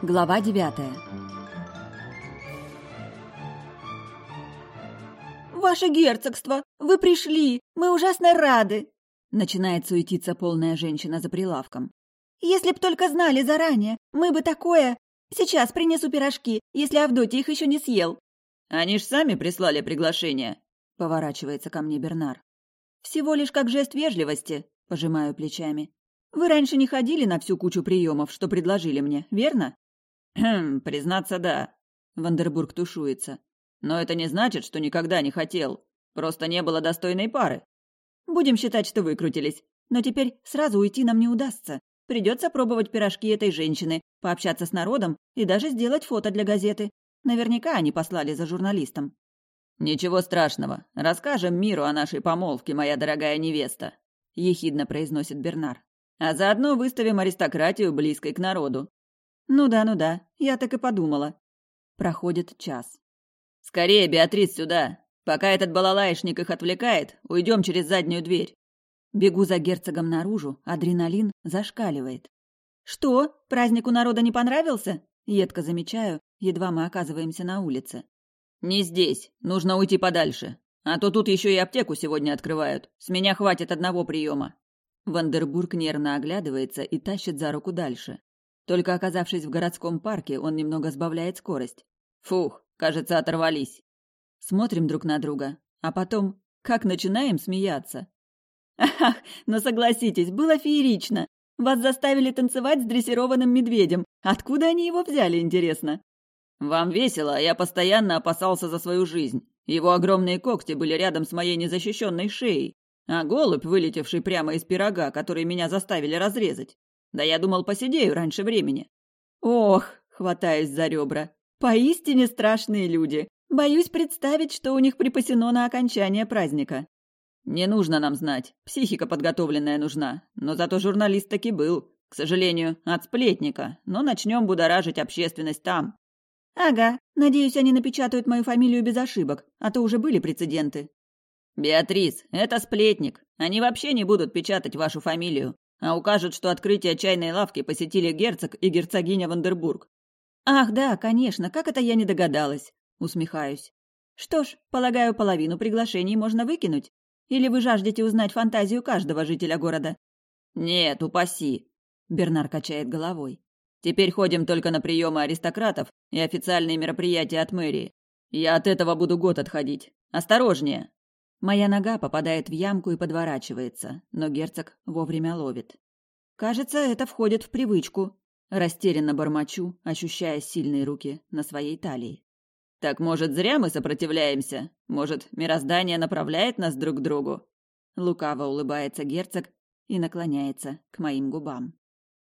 Глава девятая. «Ваше герцогство! Вы пришли! Мы ужасно рады!» Начинает суетиться полная женщина за прилавком. «Если б только знали заранее, мы бы такое... Сейчас принесу пирожки, если Авдотья их еще не съел». «Они ж сами прислали приглашение», — поворачивается ко мне Бернар. «Всего лишь как жест вежливости», — пожимаю плечами. «Вы раньше не ходили на всю кучу приемов, что предложили мне, верно?» «Хм, признаться, да». Вандербург тушуется. «Но это не значит, что никогда не хотел. Просто не было достойной пары». «Будем считать, что выкрутились. Но теперь сразу уйти нам не удастся. Придется пробовать пирожки этой женщины, пообщаться с народом и даже сделать фото для газеты. Наверняка они послали за журналистом». «Ничего страшного. Расскажем миру о нашей помолвке, моя дорогая невеста», — ехидно произносит Бернар. «А заодно выставим аристократию близкой к народу. Ну да, ну да, я так и подумала. Проходит час. Скорее, Беатрис, сюда. Пока этот балалаишник их отвлекает, уйдем через заднюю дверь. Бегу за герцогом наружу, адреналин зашкаливает. Что? Праздник у народа не понравился? Едко замечаю, едва мы оказываемся на улице. Не здесь, нужно уйти подальше. А то тут еще и аптеку сегодня открывают. С меня хватит одного приема. Вандербург нервно оглядывается и тащит за руку дальше. Только оказавшись в городском парке, он немного сбавляет скорость. Фух, кажется, оторвались. Смотрим друг на друга, а потом как начинаем смеяться. Ах, но согласитесь, было феерично. Вас заставили танцевать с дрессированным медведем. Откуда они его взяли, интересно? Вам весело, а я постоянно опасался за свою жизнь. Его огромные когти были рядом с моей незащищенной шеей, а голубь, вылетевший прямо из пирога, который меня заставили разрезать, да я думал, посидею раньше времени. Ох, хватаюсь за ребра. Поистине страшные люди. Боюсь представить, что у них припасено на окончание праздника. Не нужно нам знать. Психика подготовленная нужна. Но зато журналист таки был. К сожалению, от сплетника. Но начнем будоражить общественность там. Ага. Надеюсь, они напечатают мою фамилию без ошибок, а то уже были прецеденты. Беатрис, это сплетник. Они вообще не будут печатать вашу фамилию а укажут, что открытие чайной лавки посетили герцог и герцогиня Вандербург. Ах, да, конечно, как это я не догадалась, усмехаюсь. Что ж, полагаю, половину приглашений можно выкинуть? Или вы жаждете узнать фантазию каждого жителя города? Нет, упаси, Бернар качает головой. Теперь ходим только на приемы аристократов и официальные мероприятия от мэрии. Я от этого буду год отходить. Осторожнее. Моя нога попадает в ямку и подворачивается, но герцог вовремя ловит. Кажется, это входит в привычку. Растерянно бормочу, ощущая сильные руки на своей талии. Так, может, зря мы сопротивляемся? Может, мироздание направляет нас друг к другу? Лукаво улыбается герцог и наклоняется к моим губам.